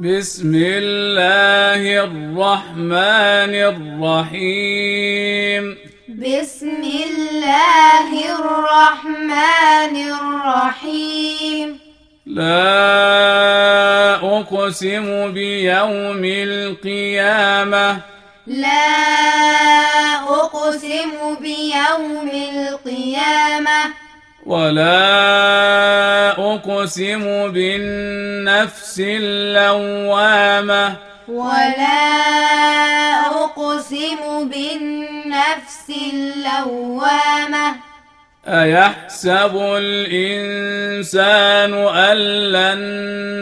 بسم الله الرحمن الرحيم. بسم الله الرحمن الرحيم. لا أقسم بيوم القيامة. لا أقسم بيوم القيامة. ولا أقسم بالنفس اللوامة. ولا أقسم بالنفس اللوامة. أيحسب الإنسان أن لن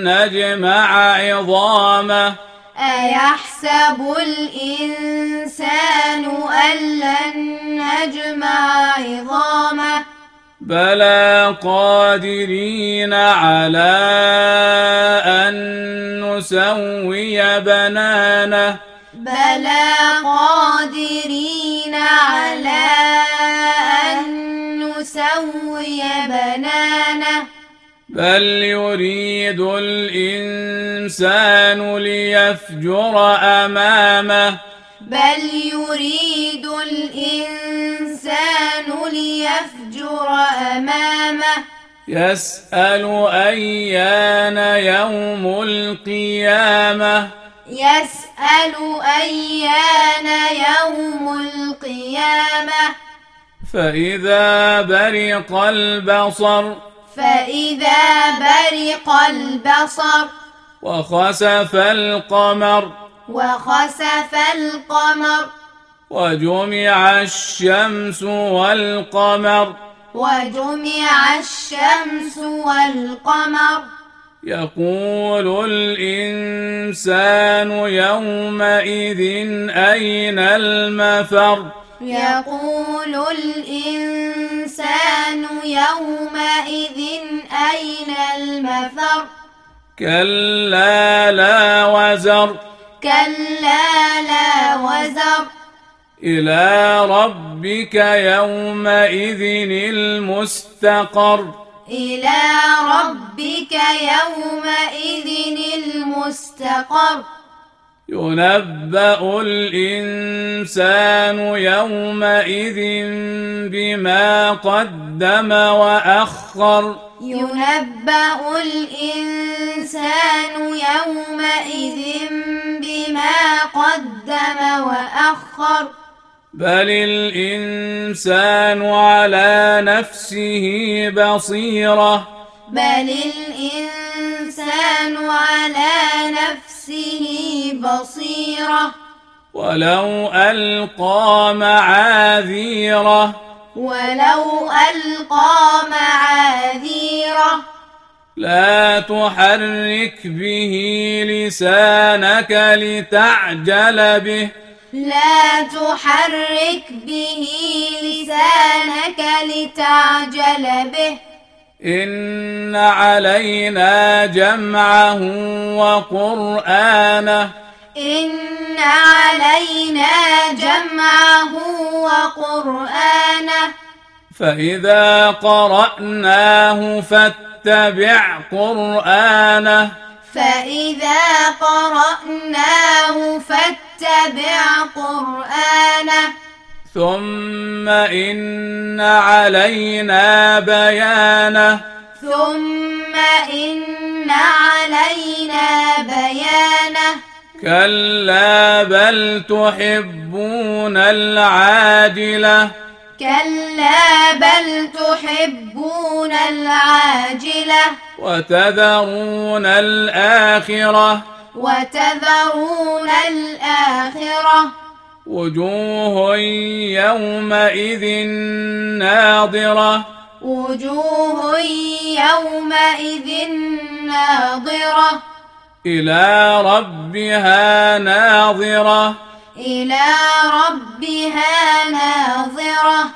نجمع عظامه؟ أيحسب الإنسان أن لن نجمع عظامه؟ بلى قادرين على أن نسوي بنانه بلى قادرين على أن نسوي بنانه بل يريد الإنسان ليفجر أمامه بل يريد الإنسان ليفجر أمامه. يسأل أيان يوم القيامة؟ يسأل أيان يوم القيامة؟ فإذا برق البصر فإذا برق البصر وخسف القمر وخسف القمر. وجمع الشمس والقمر. وجمع الشمس والقمر. يقول الإنسان يومئذ أين المفر؟ يقول الإنسان يومئذ أين المفر؟ كلا لا وزر. كلا لا وزر. إلى ربك يومئذ المستقر. إلى ربك يومئذ المستقر. ينبأ الإنسان يومئذ بما قدم وأخر. ينبأ الإنسان يومئذ بما قدم وأخر. بل الإنسان على نفسه بصيرة. بل الإنسان على نفسه بصيرة. ولو ألقى معاذيره. ولو ألقى معاذيره. لا تحرك به لسانك لتعجل به. لا تحرك به لسانك لتعجل به. إن علينا جمعه وقرآنه. إن علينا جمعه وقرآنه. فإذا قرأناه فاتبع قرآنه. فإذا قرأناه فاتبع قرآنه. ثم إن علينا بيانه. ثم إن علينا بيانه. كلا بل تحبون العاجلة. كلا بل تحبون العاجلة وتذرون الآخرة وتذرون الآخرة وجوه يومئذ ناظرة وجوه يومئذ ناظرة إلى ربها ناظرة إلى ربها ناظرة.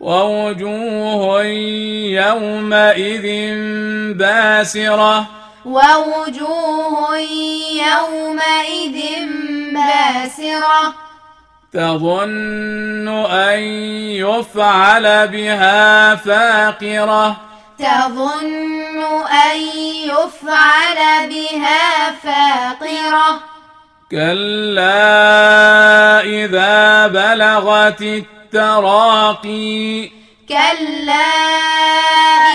ووجوه يومئذ باسرة. ووجوه يومئذ باسرة. تظن أن يفعل بها فاقرة. تظن أن يفعل بها فاقرة. كلا إذا بلغت التراقي كلا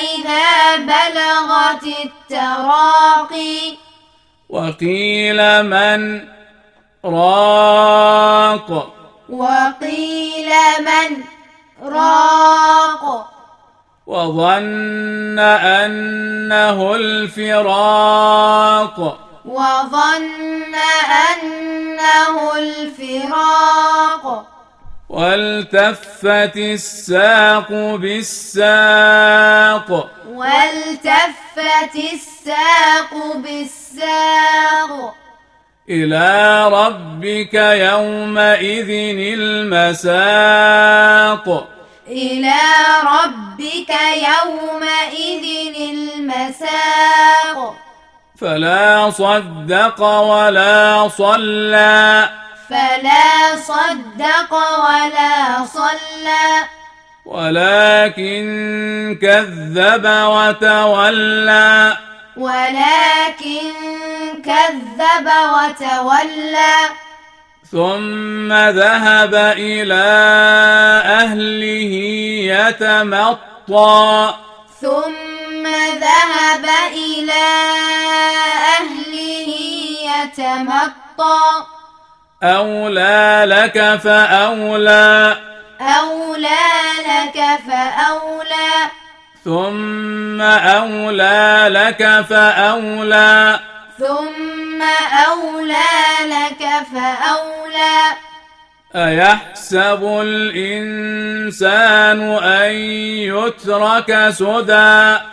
إذا بلغت التراقي وقيل من راق وقيل من راق وظن أنه الفراق وظن أنه الفراق. والتفت الساق بالساق. والتفت الساق بالساق. إلى ربك يومئذ المساق. إلى ربك يومئذ المساق. فلا صدق ولا صلى. فلا صدق ولا صلى. ولكن كذب وتولى. ولكن كذب وتولى. ثم ذهب إلى أهله يتمطى. ثم ذهب إلى أهله يتمطى. أولى لك فأولى. أولى لك فأولى. ثم أولى لك فأولى. ثم أولى لك فأولى. أيحسب الإنسان أن يترك سدى؟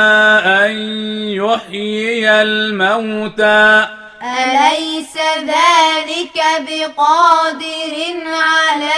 يحيي الموتى. أليس ذلك بقادر على